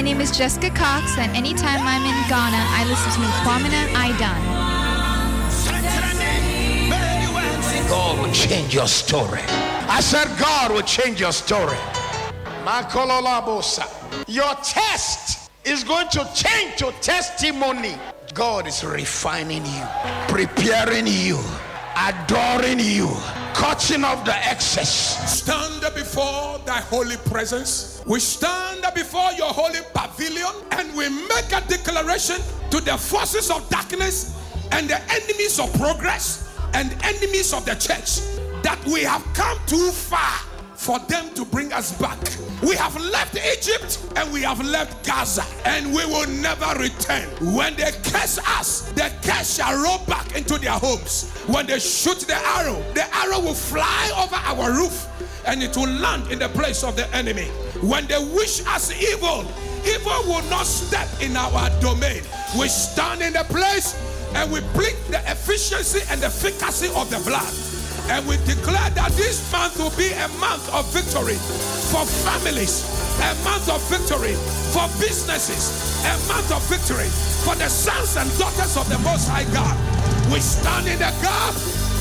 name is Jessica Cox, and anytime I'm in Ghana, I listen to Kwamina Aidan. God will change your story. I said, God will change your story. Your test is going to change your testimony. God is refining you, preparing you, adoring you, cutting off the excess. Stand before thy holy presence. We stand before your holy pavilion and we make a declaration to the forces of darkness and the enemies of progress and enemies of the church that we have come too far for them to bring us back. We have left Egypt and we have left Gaza and we will never return. When they curse us, the curse shall roll back into their homes. When they shoot the arrow, the arrow will fly over our roof and it will land in the place of the enemy. When they wish us evil, evil will not step in our domain. We stand in the place and we plead the efficiency and efficacy of the blood. And we declare that this month will be a month of victory for families, a month of victory for businesses, a month of victory for the sons and daughters of the Most High God. We stand in the gap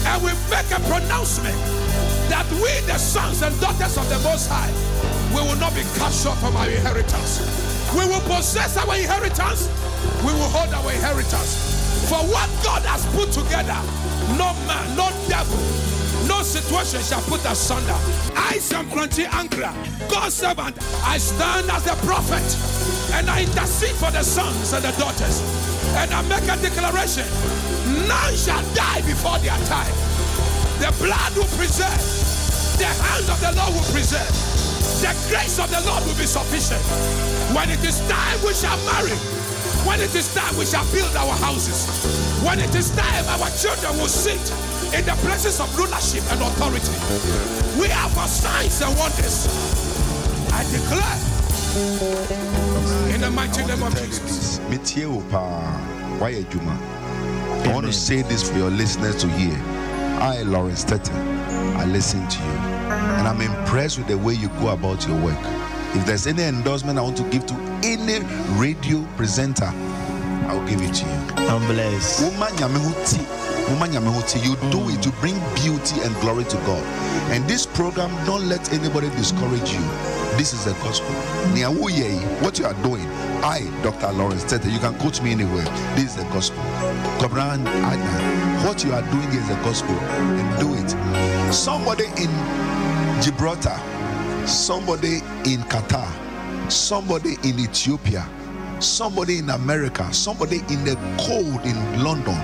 and we make a pronouncement that we, the sons and daughters of the Most High, we will not be cut short from our inheritance. We will possess our inheritance. We will hold our inheritance. For what God has put together, no man, no devil, no situation shall put asunder. I, Sam Korankye Ankrah, God's servant, I stand as a prophet and I intercede for the sons and the daughters. And I make a declaration none shall die before their time. The blood will preserve, the hand of the Lord will preserve, the grace of the Lord will be sufficient. When it is time, we shall marry. When it is time, we shall build our houses. When it is time, our children will sit in the places of rulership and authority. We are for signs and wonders. I declare in the mighty name of Jesus. I want to say this for your listeners to hear. I, Lawrence Tetteh, I listen to you. And I'm impressed with the way you go about your work. If there's any endorsement I want to give to any radio presenter, I'll give it to you. I'm blessed. You do it to bring beauty and glory to God. And this program, don't let anybody discourage you. This is the gospel. What you are doing, I, Dr. Lawrence Tetteh, you can coach me anywhere. This is the gospel. What you are doing is the gospel. And do it. Somebody in Gibraltar, somebody in Qatar, somebody in Ethiopia, somebody in America, somebody in the cold in London.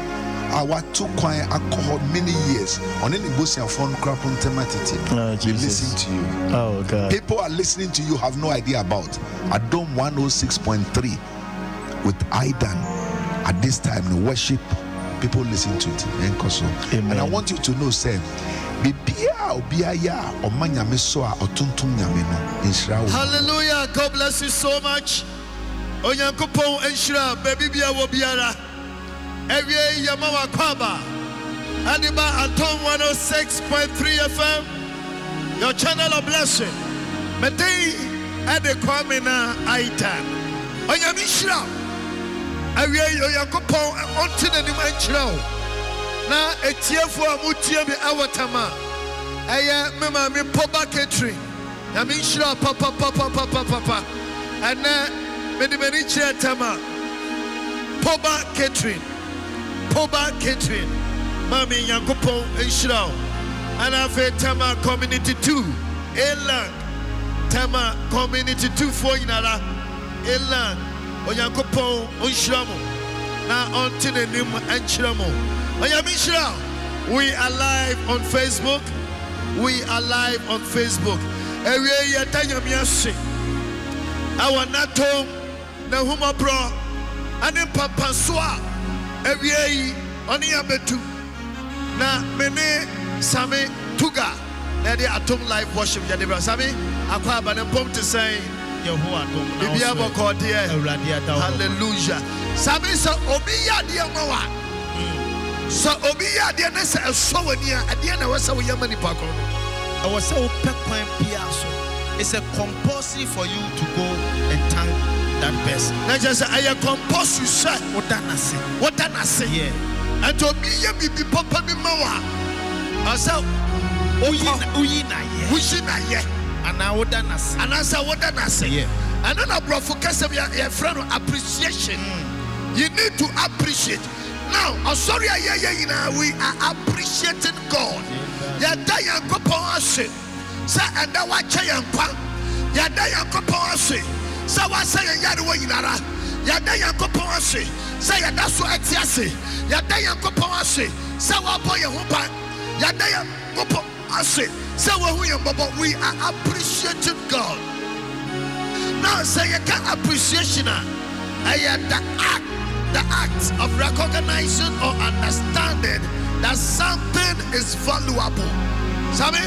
Our two choir alcohol many years on any busian phone crap on tematity. Oh, They listen to you. Oh, God. People are listening to you, have no idea about. Adom 106.3 with Aidan at this time in worship. People listen to it. Amen. And I want you to know, wo. Hallelujah. God bless you so much. Onyankopɔn nhyira baabi bia wɔ biara. Awie yɛma wakɔ aba. Ade Adom 106.3 FM. Your channel of blessing. Mede ɛde Kwame na Aitan. Onyame nhyira wo. Awie Onyankopɔn ɔnte n'anim nkyerɛ wo. Na etiefoɔ a motie me ɛwɔ Tama. Ɛyɛ me maame Poba Catering. nyame nhyira papapapapapapa. Ɛnɛ mede m'ani kyerɛ tam a poba catering poba catering maame nyankopɔn nhyira wo. Ana afei tama community 2 eland tama community 2 foɔ nyinara. Eland onyankopɔn nhyira mo. Na ɔnte n'anim nkyerɛ mo. We are live on facebook. We are live on facebook. Awie yɛda nyame ase ɛwɔ natom na humɔborɔ ane mpapaso a awie yi ɔne yɛbɛtu na me ne same tuga. Na yɛde Adom live worship yɛde brɛ same akɔ aba ne mpɔm te sɛn Yehowa dom na biribia ɔsoro. bɔkɔɔdeɛ Awurade ada wo hɔ. hallelujah. Sami, sɛ obi yɛ adeɛ ma wa sɛ obi yɛ adeɛ ne sɛ ɛsɔ w'ani a adeɛ na ɛwɔ sɛ woyɛ ma nipa korɔ no. Ɛwɔ sɛ wopɛ kwan biara so. It's a compulsory for you to go and thank that person. Na kyerɛ sɛ ɛyɛ compulsory sɛ woda n'ase. woda n'ase. Yɛ ɛnti obi yɛ biribi papa bi ma wo a ɔsɛ woyi na woyi na yɛ. Woyi na yɛ. Anaa woda n'ase. Anaasɛ woda n'ase. Yeah. ɛno na borɔfo kɛsɛm yɛ- yɛfrɛ no appreciation. Mm. You need to appreciate now ɔsɔre a yɛyɛ nyinaa we are appreciating god. Yɛda nyankopɔn ase sɛ ɛnda wakyɛ yɛn kwa yɛda nyankopɔn ase sɛ wasɛ yɛn yarewa nyinara yɛda nyankopɔn ase sɛ yɛda so ɛte ase yɛda nyankopɔn ase sɛ wabɔ yɛn ho ban yɛda nyankopɔn ase sɛ wahu yɛn bɔbɔ we are appreciating god. Now sɛ yɛka appreciation a ɛyɛ the act the act of recognizing or understanding that something is valuable. Sabi?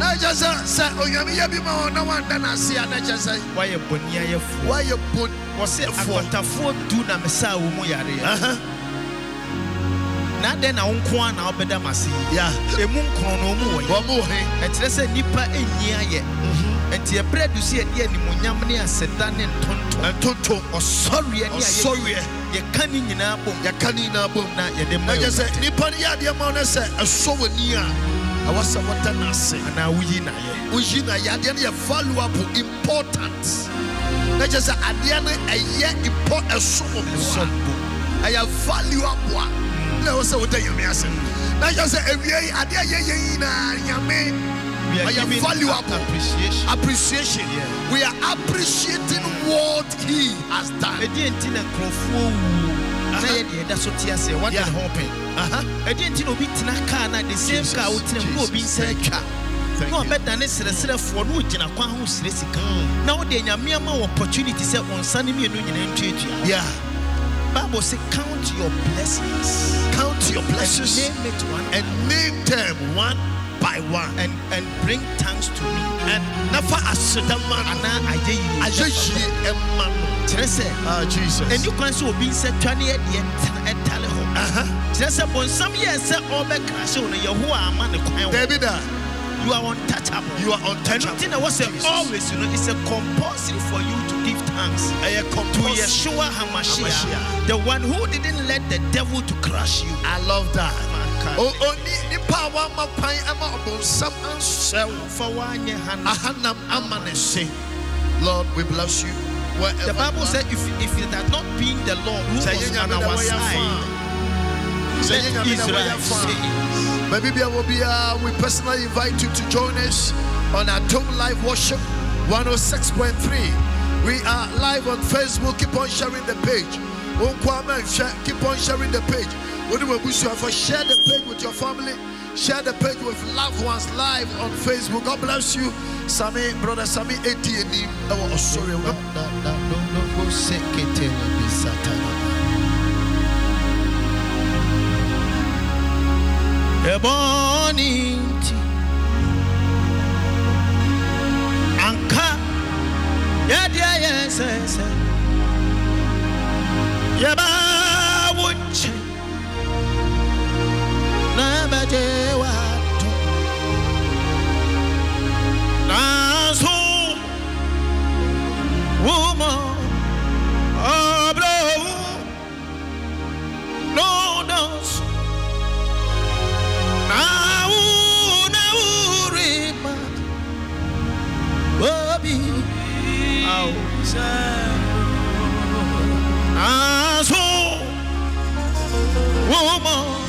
Na kyerɛ sɛ sɛ onyame yɛ bi ma wɔn na wanda n'ase a na kyerɛ sɛ woayɛ bɔne ayɛfoɔ wayɛ bon wɔse Ɛfoɔ. akwatafoɔ du na mesa a wɔ mu yareɛ Aha, na adɛn na wo a na wobɛda m ase yi ya ɛmu nkron no mu yɛ wɔn mo he ɛkyerɛ sɛ nnipa ɛnyi ayɛ mm-hmm. Ɛnti ɛberɛ du sɛ yɛde animonyam ne aseda ne ntonto ntontom. Ɔsɔreɛ ne ɔsɔreɛ yɛka ne nyinaa bom. Yɛka ne nyinaa bom. Na yɛde ma yɛ sɛ nipa no yɛ adeɛ ma wo no sɛ ɛsɔ w'ani a ɛwɔ sɛ wɔda n'ase anaa woyi na yɛ. Woyi na yɛ. Adeɛ no yɛ valuable important. Na kyerɛ sɛ adeɛ no ɛyɛ impo ɛsom bo Ɛsom a ɛyɛ valuable a. Na ɛwɔ sɛ woda nyame ase. Na kyerɛ sɛ awie yi adeɛ yɛyɛ nyinaa nyame We are ɛyɛ giving valuable. appreciation. Appreciation. Yeah. we are appreciating what he has done. Ɛdeɛ nti na nkurɔfoɔ wu. Uh-huh. Na yɛde ɛda so te aseɛ what Yeah. did happen? Uh-huh. Aha. ɛdeɛ nti na obi tena kaa na the same car a wotena mu na obi Jesus. nsa atwa. Thank na you. ɔbɛdane serɛserɛfoɔ na ogyina kwan ho sere sika. Mm. Na wode nyame ama wɔ opportunity sɛ wo nsa no mmienu nyina ntuatua yeah. Bible say count your blessings count your and blessings name it one and name them one by one and, and bring thanks to me. And never aseda ma no anaa ayɛ yie ayɛ yie ɛma no. Kyerɛ sɛ ah jesus. ɛni kwan sɛ obi nsa twa ne yɛdeɛ tena- ɛtale hɔ. Kyerɛ sɛ bɔnsam yɛɛ sɛ ɔbɛkrahye wo no yɛhowa ama ne kwan wɔ david a you are untouchable. you are untouchable. Wɔ sɛ Jesus. always you know it's a compulsory for you to give thanks. To Yeshua HaMashiach the one who didn't let the devil to crush you. I love that. Maka. o oni nipa a wama kwan ama ɔbɔnsam ansɛ wo fa woanyɛ ahanam ama ne se. Lord we bless you. Wherever the bible said if, if it had not been the lord who was on our side let Israel wɔyɛ say Maybe we will be, uh, we personally invite you to join us on Adom Live Worship 106.3. We are live on Facebook. Keep on sharing the page. Unkwame, Keep on sharing the page. What do we wish you for? Share the page with your family. Share the page with loved ones live on Facebook. God bless you. Sami, brother Sami, 80 and him. Oh, sorry. ɛbɔne nti anka yɛdeɛ yɛ sɛ sɛ yɛba my soul, woman.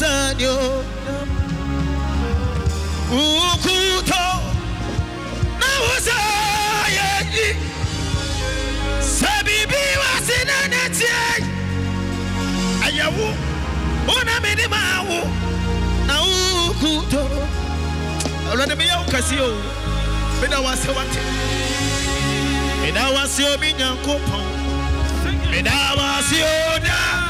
sanyo ukuto. Na wusa yeyi sabibi wasina netie ayawu. Una mini mawu. Na ukuto awurade meyɛ wo kɛseɛ o. Meda wase wate. Meda wase obi nyankopɔn meda wase o daa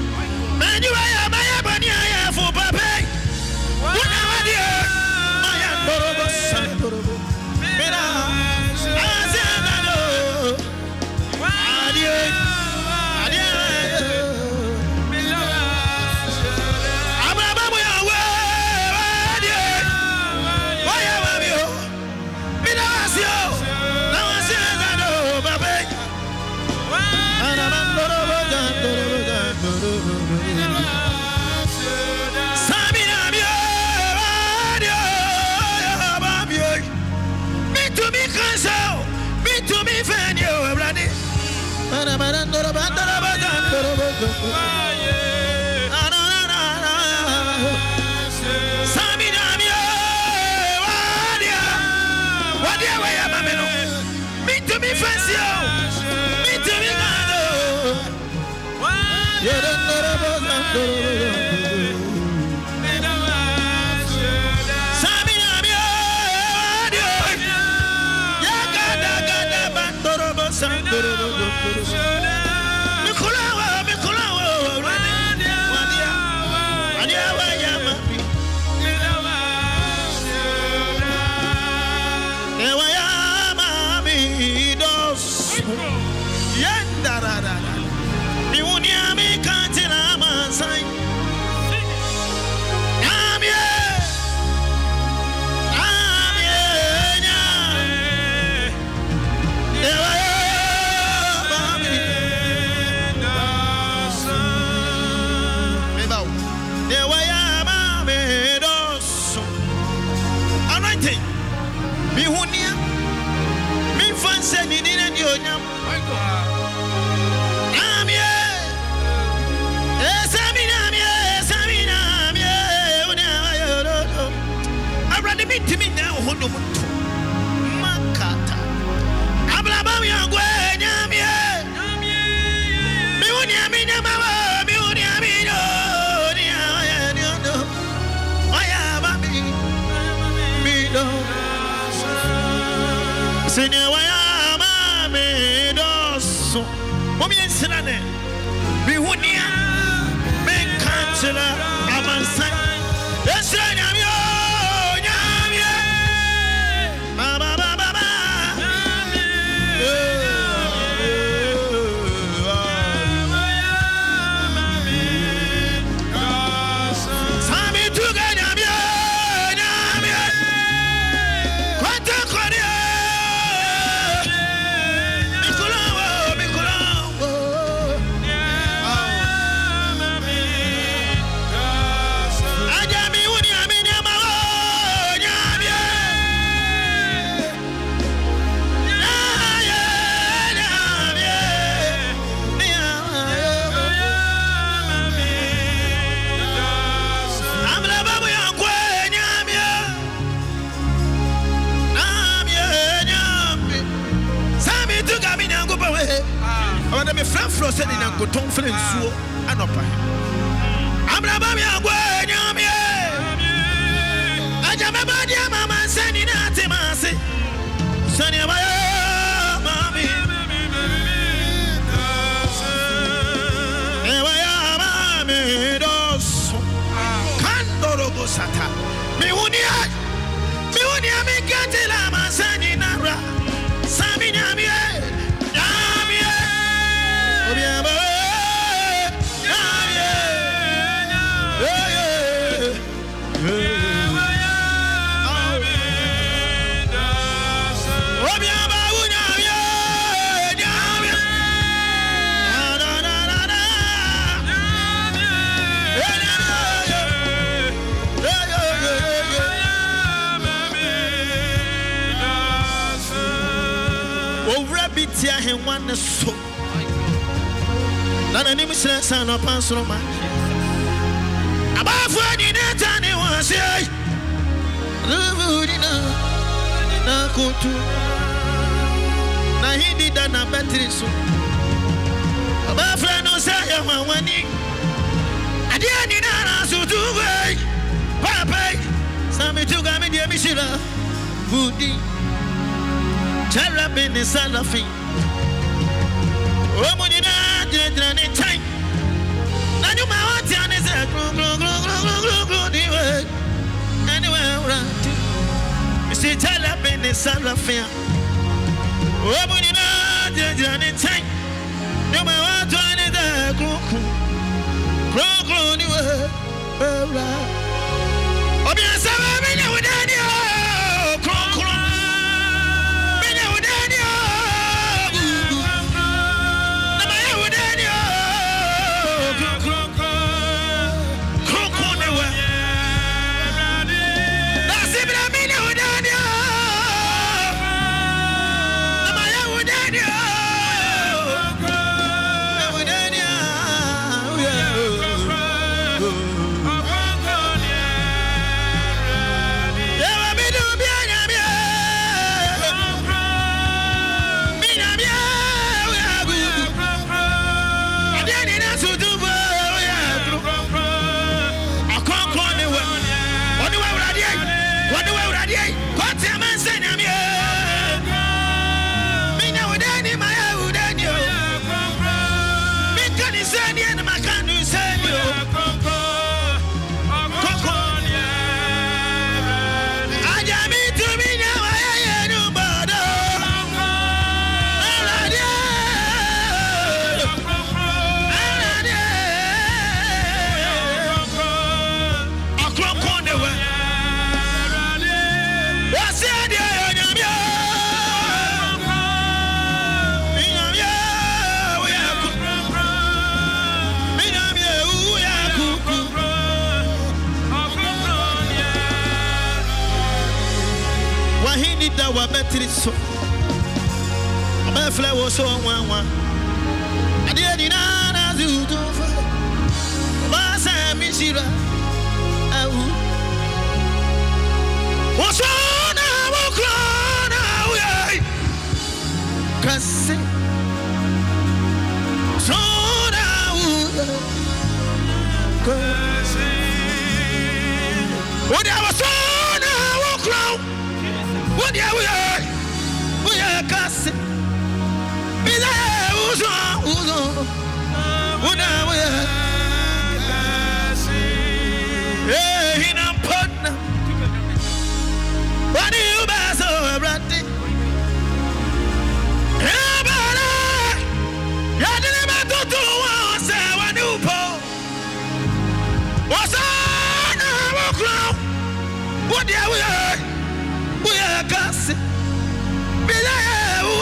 mọ wọn ní. àdéhùn ní náírà sùtù wẹ̀ pàápẹ́ sami tuga mi diẹ mi ṣìlọ bùdí jẹ́rẹ̀bì ní sálọ́fì. òmù ní náà jẹjẹrẹ ní tán. lájú máa wọ́n ti àní sẹ́ gbúgbúgbúgbúgbúgbú níwẹ̀ ẹniwẹ̀ wúra. ìṣe jẹ́rẹ̀bì ní sálọ́fì. òmù ní náà jẹjẹrẹ ní tán. lájú máa wọ́n tó àní kronkron kronkron ni wo ewura obi nsaba mi na wo dani.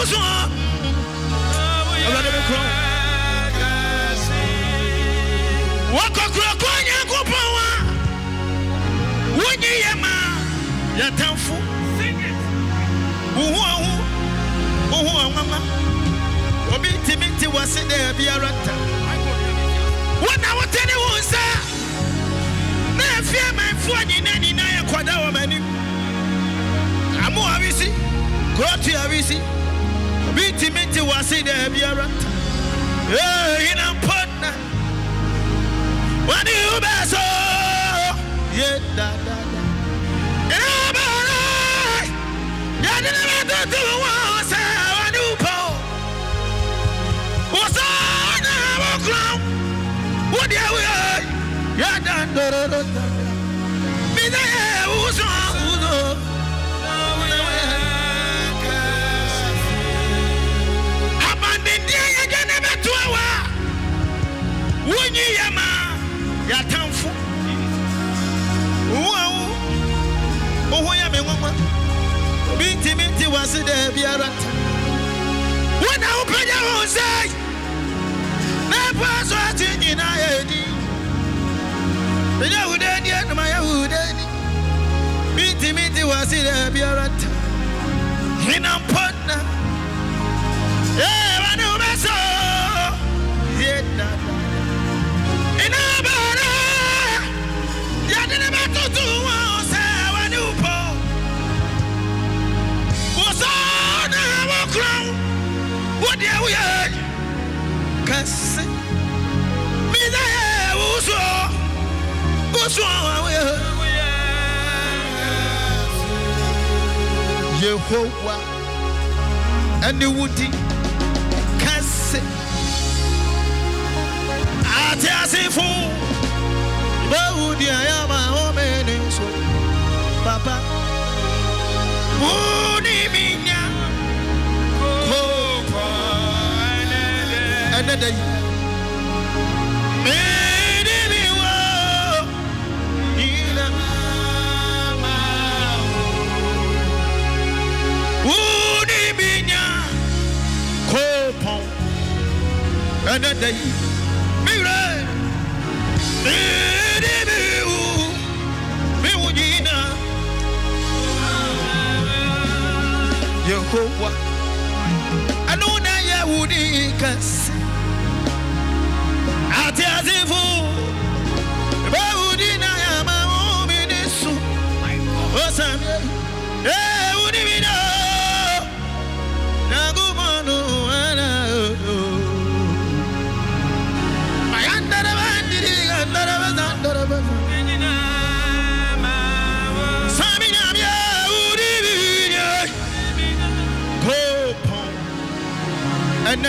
Uzo awurade me korɔ wɔkɔkorɔkɔ nyankopɔn a wonyi yɛ ma yɛtamfo wohu obi ntimi nte wase dɛ biara ta wona wotene wo nsa na afie amanfoɔ nyina nyina yɛ kɔda wɔ m'anim amo awisi kurɔto awisi obi ntimi nte wase dɛ biara ta Hey, in a partner. When you best yeah, da da da. In a partner, yeah, the never do one say when you po. What's on our ground? What yeah wonyi yɛ ma yɛatamfo wo a wo wo ho yɛ me nwoma obi ntimi nte wase dɛ biara ta wo na wopagya wo nsɛ na ɛpa so ate nyinaa yɛ di menya wo dɛ ni anoma yɛ wo dɛ ni mentimi nte wase dɛ biara ta henam partner and the woody ɛnɛ da yi miwura mene mi wo mi wo yina yehowa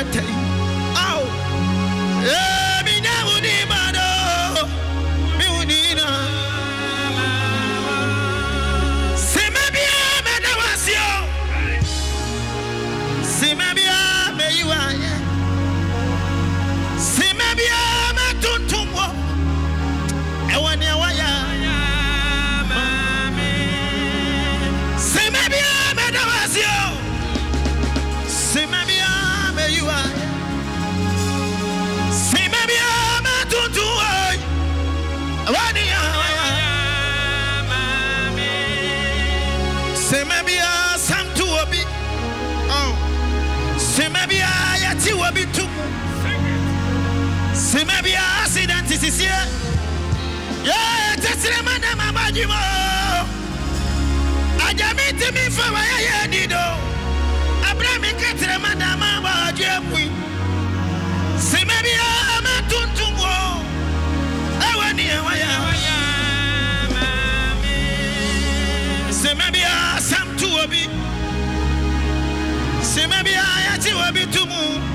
ɛnɛ nsisie yɛɛ tɛsirɛma na mama adwuma agyame ntimi mfa wayɛ yɛ adi do aberɛ me nkɛtirɛma na mama adwua mui sema biaa matontom wɔ ɛwɔ neɛ wayɛ sema biaa sam to wɔ bi sema biaa yɛkye wɔ bi to tumu.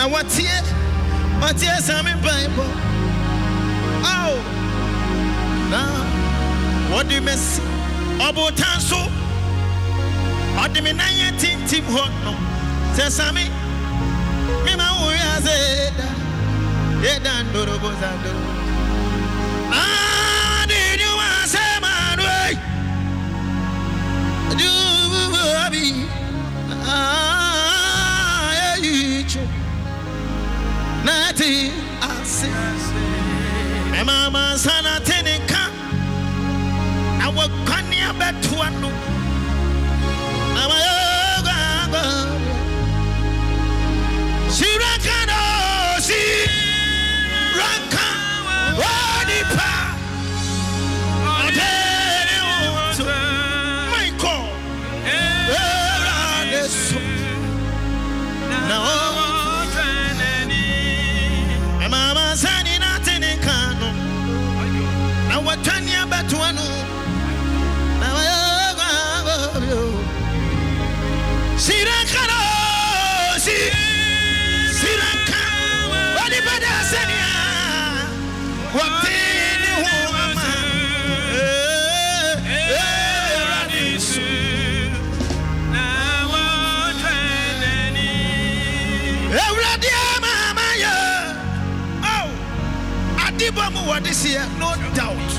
Na watie watie same mpaebɔ ao na wɔde masi ɔbotan so ɔde me nan yɛ tintim hɔ no sɛ same mema wo wiase da yɛda ndorobo sa ndorobo na de asɛm ano ai Dububi, ah, nati asi. Me mama sana tenika, awo kwani abetuano. Ama mu wɔde seɛ no doubt.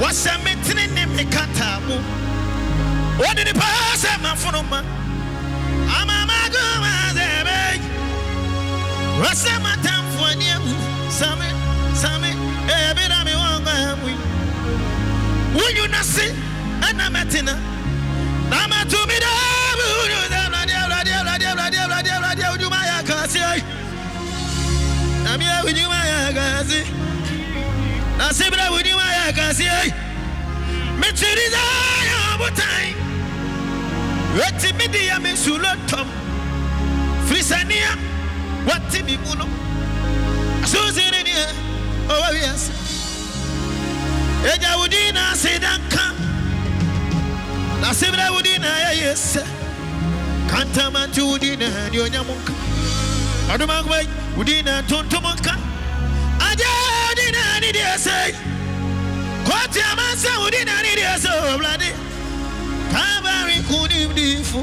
Wɔsɛ me tene ne me kata mu. Wɔde go ma sɛ bɛyi. Wɔsɛ matamfo ani awu. Same same ebi na me wɔn kɔ amu yi. Wunyu na se ɛna mɛtena. Na matumi da mu wunyu sɛ Awurade Awurade Awurade Awurade Awurade Awurade ojuma yɛ akasi ayi. Na yɛ ojuma yɛ akasi. Na sebira ojuma yɛ akasi ayi. Eh. Mitiri sɛ yɛ ɔbotan. Eti mi di yɛ mi nsulo tɔm. Firisaniya wati mi mu no. Asusi ni yɛ eh. ɔwɔ wiase. Eja wudi na ase danka. Na sebira wudi na yɛ sɛ. Kantamanti wudi na ni onyamunka. Adumagbai wudi na tuntumunka. ni deɛ sɛ kɔɔte amansa wo di na ni deɛ sɛ ɔwurade kaabari kunim difo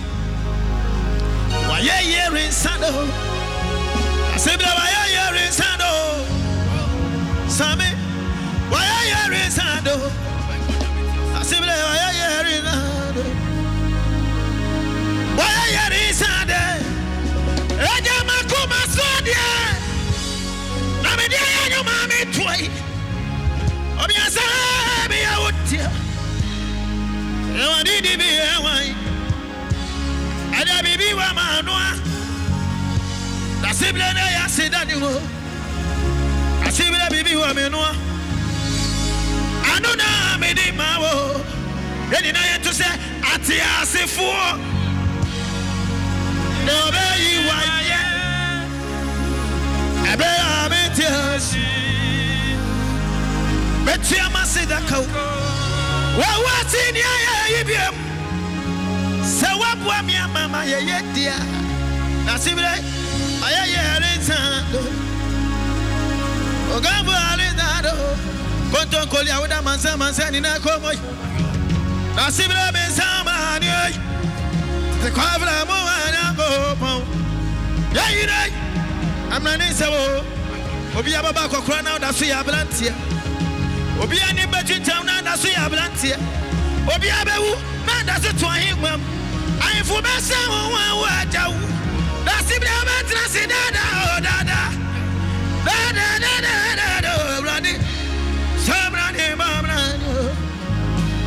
wayɛ yɛ rensa do asebira wayɛ yɛ rensa do sami. Wayɛ yɛ rensa do asebira wayɛ yɛ rensa do wayɛ yɛ rensa de ɛgya ma ko ma so deɛ na me deɛ. Ɛwɔ didi bi ɛwɔ yi. Ɛdɛ bibi wa ma nua. Dasibire ne yɛ asi dani wo. Asibire bibi wa mi nua. Anu na mi di ma wo. Yɛni na yɛ to sɛ ate asefoɔ. Na ɔbɛ yi wa yɛ. Ɛbɛ yɛ a mi ti daka wo wɔwɔ ti ni ayɛ yi biem sɛ woaboa me ama ma yɛyɛ dea na siberɛ ayɛ yɛre nsaado ogambo arenado kontonkoli awoda mansamansa nina kɔmɔ yi na siberɛ me nsa maane oyi te kwafra mo anankopɔn yɛyinɛ amena ne nsɛ wo. Obi abɛba akɔkora na woda so yɛ aberanteɛ obi ani bɛtwintɛm na ada so yɛ aberanteɛ obi abɛwu na ada so to ahengua mu. Ahemfo bɛsɛ wo ho a wo agya wo na sibire wobɛtena se dada o dada dadadadadada o awurade sɛ amrane ba amrane o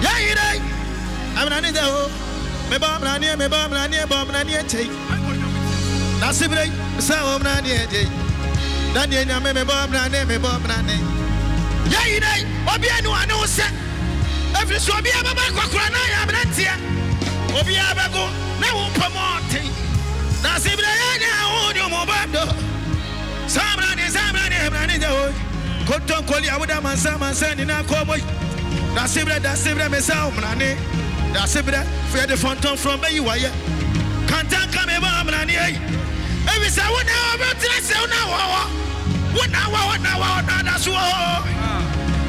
yɛyerɛ amrane dɛ o mebɔ amraneɛ mebɔ amraneɛ bɔ amraneɛ kyɛi na sibire sɛ wo amraneɛ gyei na deɛ nyame mebɔ amrane mebɔ amrane yɛyi dɛ obia ne wane wo sɛ. Ɛfiri sɛ obia bɛba kɔkora na yɛ abenanteɛ obia bɛgo na wompɛ mɔ ɔten na sɛ bira yɛ ne a wo ne ɔmɔba do. Saa mmara ni saa mmara ne mmara ne gya o kɔntɔnkɔli a woda mansa mansa ne na kɔ mɔ yi. Na sɛ bira da sɛ bira me sa wo mmara ne. Da sɛ bira fɛ de fɔntɔn frɔm bɛyi wayɛ kantan ka me ba mmara ne ayi ebisa wo na wɔbɛtena sɛ wo na wɔwɔ wo na wɔwɔ na wɔwɔ na da so wɔ hɔ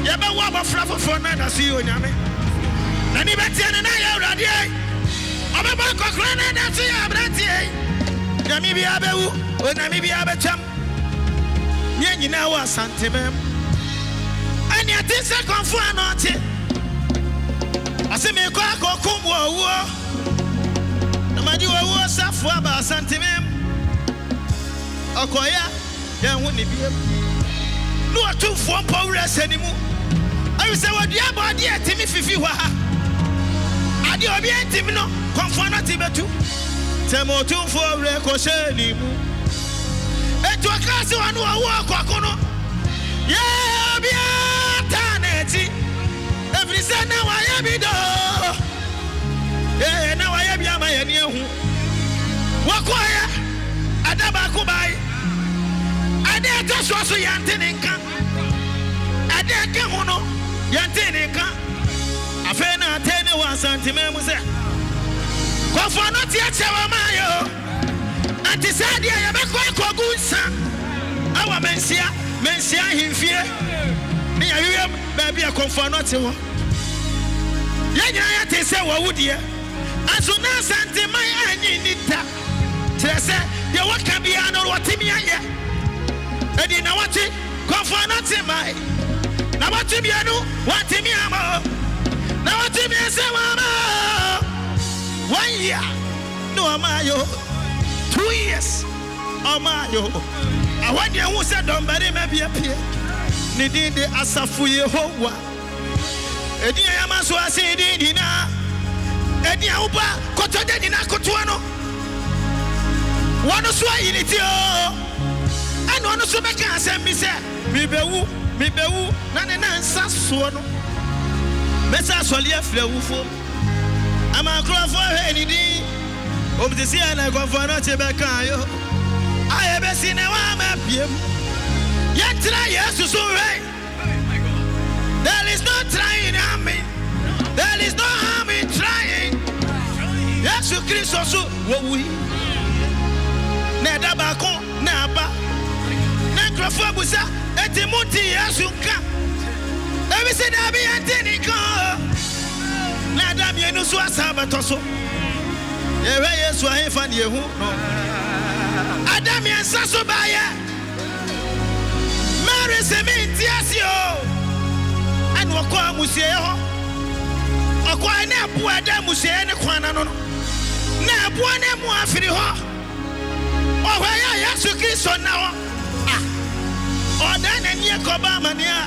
yɛbɛwɔ abɔfra foforɔ no ada so yi onyame. N'ani bɛteɛ no na yɛ awuradeɛ ɔbɛbɔ kɔkora no ada so yɛ aberanteɛ nyame biaa bɛwu onyame biaa bɛtwam neɛ nyinaa wɔ asantemam ɛne ate sɛ kɔmfo a na ɔte. Ɔse meekɔ akɔkom wɔ owuo. Na magye wɔwuo safoɔ aba asantemam ɔkɔya yɛnho ne biam. Ne wɔtomfoɔ mpɔ werɛ sɛ ne mu ɛwi sɛ wɔdua bɔɔdeɛ ɛtumi fifi hɔ ha. Adeɛ obi ɛntimi no kɔmfoɔ no te bɛtu ɔtomfoɔ werɛ kɔhyɛ ne mu. Ɛtu ɔkaa sɛ wɔne wɔwo ɔkɔko no. Yɛ obiaa taa na akyi ɛfiri sɛ na wayɛ bi dɔɔ ee na wayɛ bi ama yɛne ahu wɔkɔɔyɛ ada baako bae ade ɛtɔ soɔ so yɛnte ne nka. Ade ɛka ho no yɛnte ne nka afei na atɛ ne wɔ asantema mu sɛ kɔfoɔ no te akyɛ wɔ ma yɛ o ante saa deɛ yɛbɛkɔ akɔgu nsa awɔ mansia mansia ahemfie ne yɛhwehwɛm baabi a kɔmfoɔ no te hɔ yɛn nyinaa yɛte sɛ wɔwo deɛ anso na asanteman anyi ni da kyerɛ sɛ deɛ wɔka biara no wɔtemi ayɛ ɛdi na wɔte kɔmfoɔ no te mae na wɔte mmienu wɔntemi ama na wɔte mmiɛnsa wɔama one year. Ne wɔma ayɛ o two years. Ɔma ayɛ o ɛhɔ deɛ hu sɛ dɔmbarima bi apue ne din de asafo yehowa ɛdin a yɛma so ase din nyinaa ɛdin a woba kɔtɔgya nyinaa kotoa no. Wɔno so ayi ne ti o. Ɛna ɔno so bɛka asɛm bi sɛ mebɛwu mebɛwu na ne nansa soɔ no. Mɛsɛ asɔle afiri awufoɔ mu ama nkurɔfoɔ hwɛ ne din. Ɔmte si a na nkɔfoɔ no kye bɛkaa yo. A yɛbɛsi ne waama piem yɛntena yesu so hwɛ. There is no trying in harming there is no harm in trying. Yesu kristo so wɔwui na ɛda baako na aba. Na nkurɔfoɔ abusa eti mu ti yesu nka ebi si daabi yɛn ti ni kan na ɛda mmienu so asa abɛtɔ so yɛhwɛ yesu ahemfa ne ada mmiɛnsa so baayɛ mary sɛ menti ase o. Ɛne ɔkɔ amusieɛ hɔ ɔkɔɛ ne ɛboa ɛda amusieɛ ne kwana no no na ɛboa ne mu afiri hɔ ɔhɔ yɛ a yesu kristo na hɔ ɔda n'ani kɔba amane a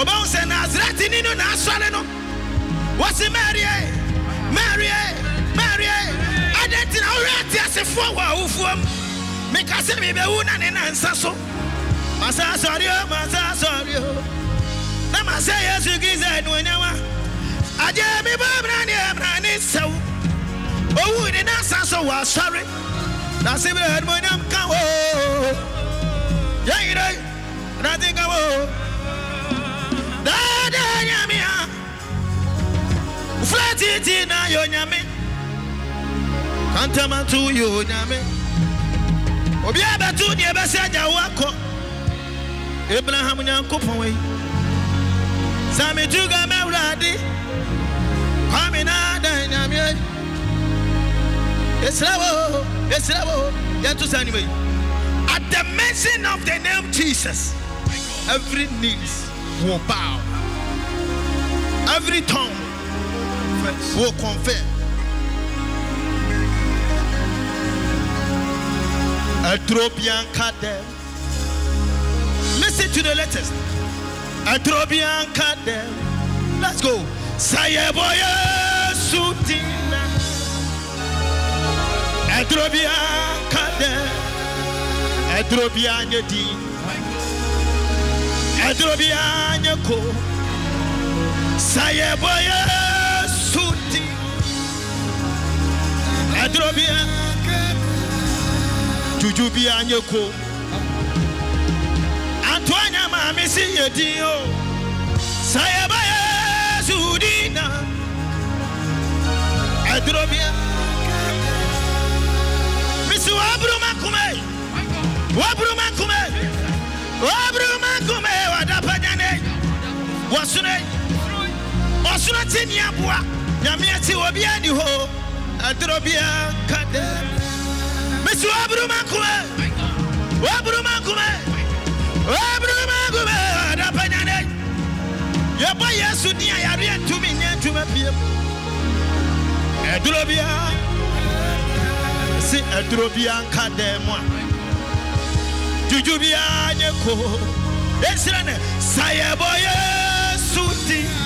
ɔbɛhu sɛ nasareteni no naasɔre no wɔse marie marie marie adɛn nti na wohwɛ ateasefoɔ wɔ awofoɔ m meka sɛ mebɛwu na ne nansa so. Masa asɔre o masa asɔre o. Na masɛ yesu kristo anuonyama agye mebɔ mmara ne mmara ne sɛw owu ka nothing. Dada nyamia, flatiti na yo nyami, kantama tu yo nyami. Obi abatu ni ebese aja wako, Abraham nyankopon wei. Sami tuga mewradi, kwami na da nyami. Esrawo, esrawo, yantu sanimei. At the mention of the name Jesus. every knee will bow, every tongue will confess. Etrobian Kader. Listen to the latest. Etrobian Kader. Let's go. Sayeboye Sutina. Etrobian Kader. Etrobian Yedin. Atrobianye di. Atrobianye ko. Suti. Atrobianka juju bi anye ko antoanya maame si sɛ na kume kume kume ɔte ne aboa. Nyame ate obiaa ni hɔ ɛdorɔ biaa ka dɛ mesu waburuma nkoma waburuma nkoma waburuma nkoma adapa nyane. Yɛbɔ yesu din a yareɛ ntumi nyɛ ntuma pie ɛdorɔ biaa se ɛdorɔ biaa nka dɛ juju biaa nyɛ koo ɛsirɛ ne sa yɛbɔ yesu din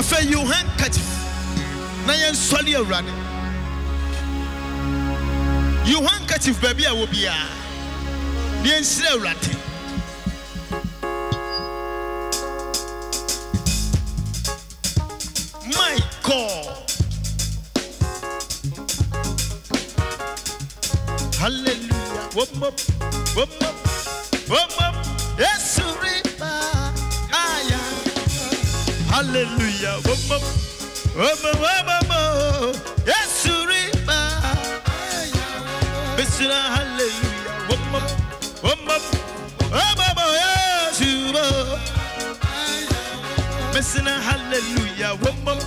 afei yi wo handkerchief na yɛnsɔle awurade yi wo handkerchief baabi a wɔ biara na yɛnsrɛ awurade hallelujah. Womop womop yesu Alléluia. Oh, maman. Oh, maman, maman. Yasuriba. Besura, Alléluia. Oh, maman. Oh, maman. Oh, maman. Yasuriba. Besura, Alléluia. Oh, maman.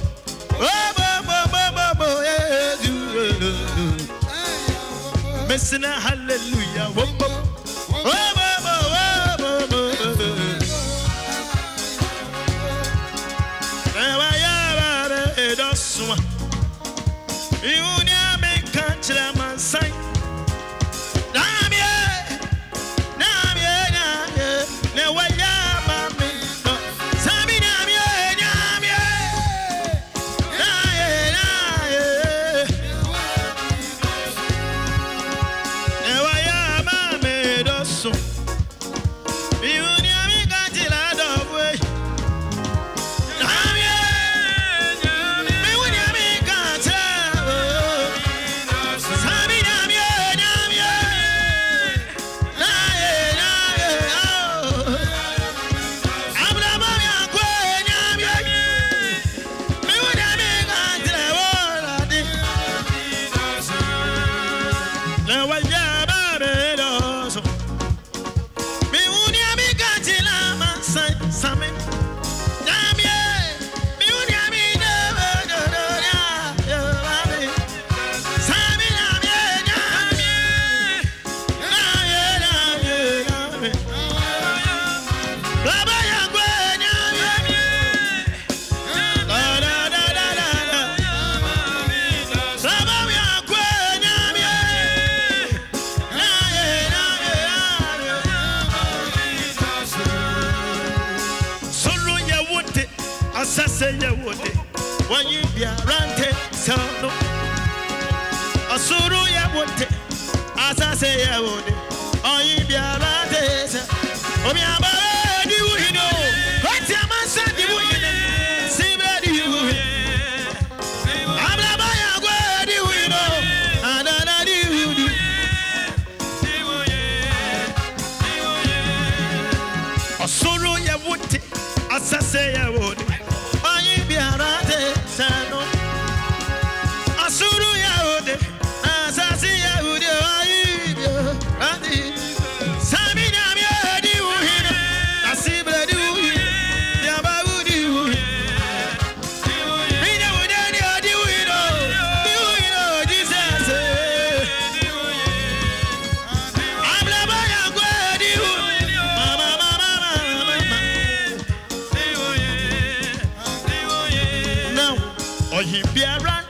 Oh, maman, maman. Yasuriba. Besura, Alléluia.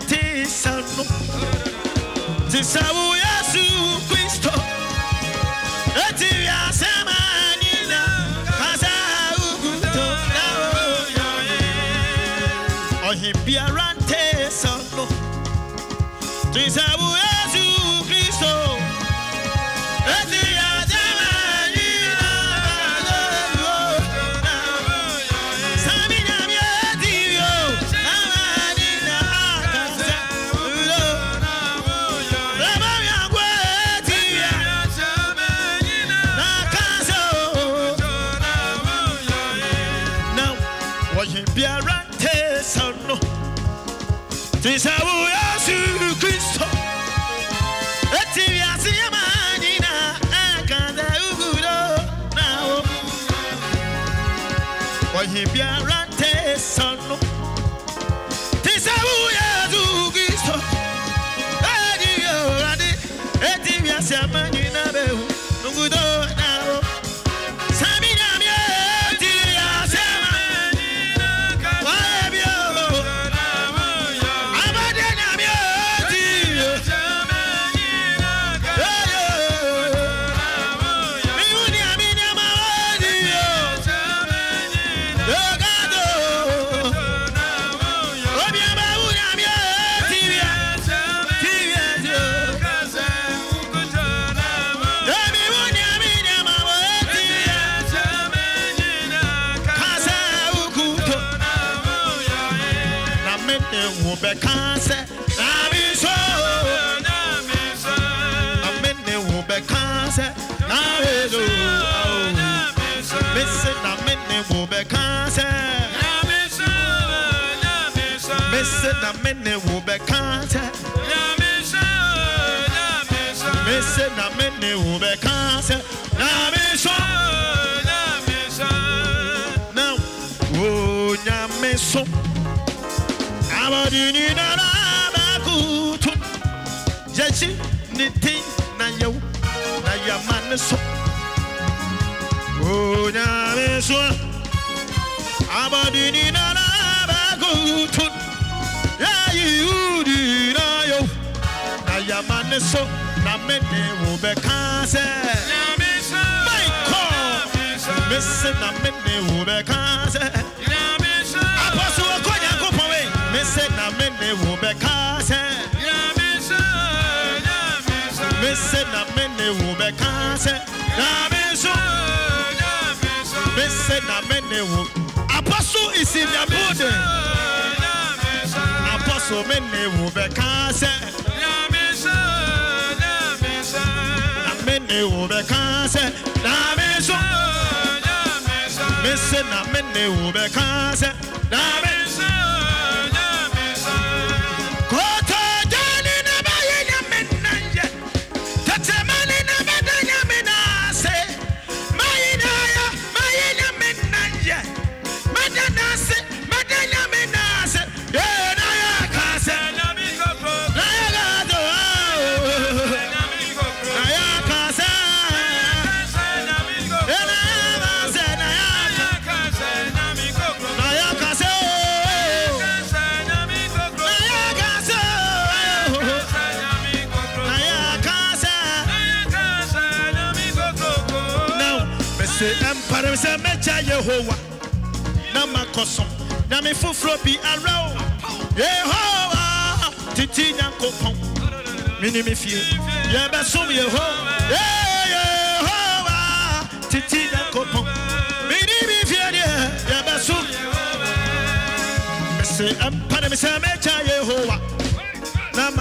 ti sanu. Ti sawu yesu kristo. Eti wiase maa nyina kasa uguto na oyoye ọhin biara ti sanu. Ti sawu. limpiar Na mene wo be kase. Mese na mene wo be kase. Na mi so. Now, oh, nyame so. Abadini na na bakutu. Jechi ni ti na yau na yamane so. Oh, nyame so. Abadini na na bakutu. Ya yìí náà yó na yàmà ní so na mi ní wò bẹ kán sẹ. Nyàmí sọ Máìkọ̀ mi sí na mi ní wò bẹ kán sẹ. Nyàmí sọ Àpọ̀sù ọkọ̀ yẹn kó pọ̀ wẹ̀ mi sí na mi ní wò bẹ kán sẹ. Nyàmí sọ Nyàmí sọ mi sí na mi ní wò bẹ kán sẹ. Nyàmí sọ Nyàmí sọ mi sí na mi ní wò. Àpọ̀sù ìsìn ní abúlé. Apostle mene wo be kase. Na mene wo be kase. Na meso. Mese na mene wo be kase. Na sɛ mɛgya yehowa na makɔsom nyame foforɔ bi awrɛ yehowa titi nyankopɔn menim fie yɛbɛsom yehowa yehowa titi nyankopɔn menim fie deɛ yɛbɛsom mese ɛmpa ne me sɛ yehowa na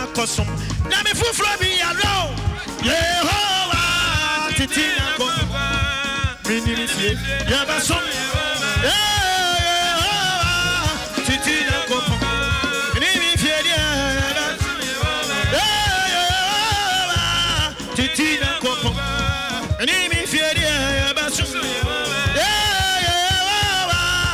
bi titi tie yɛbɛ so titi na nyankopɔn ni mi fie deɛ eh, eh, eh, ah, ah, ah. titi na nyankopɔn ni mi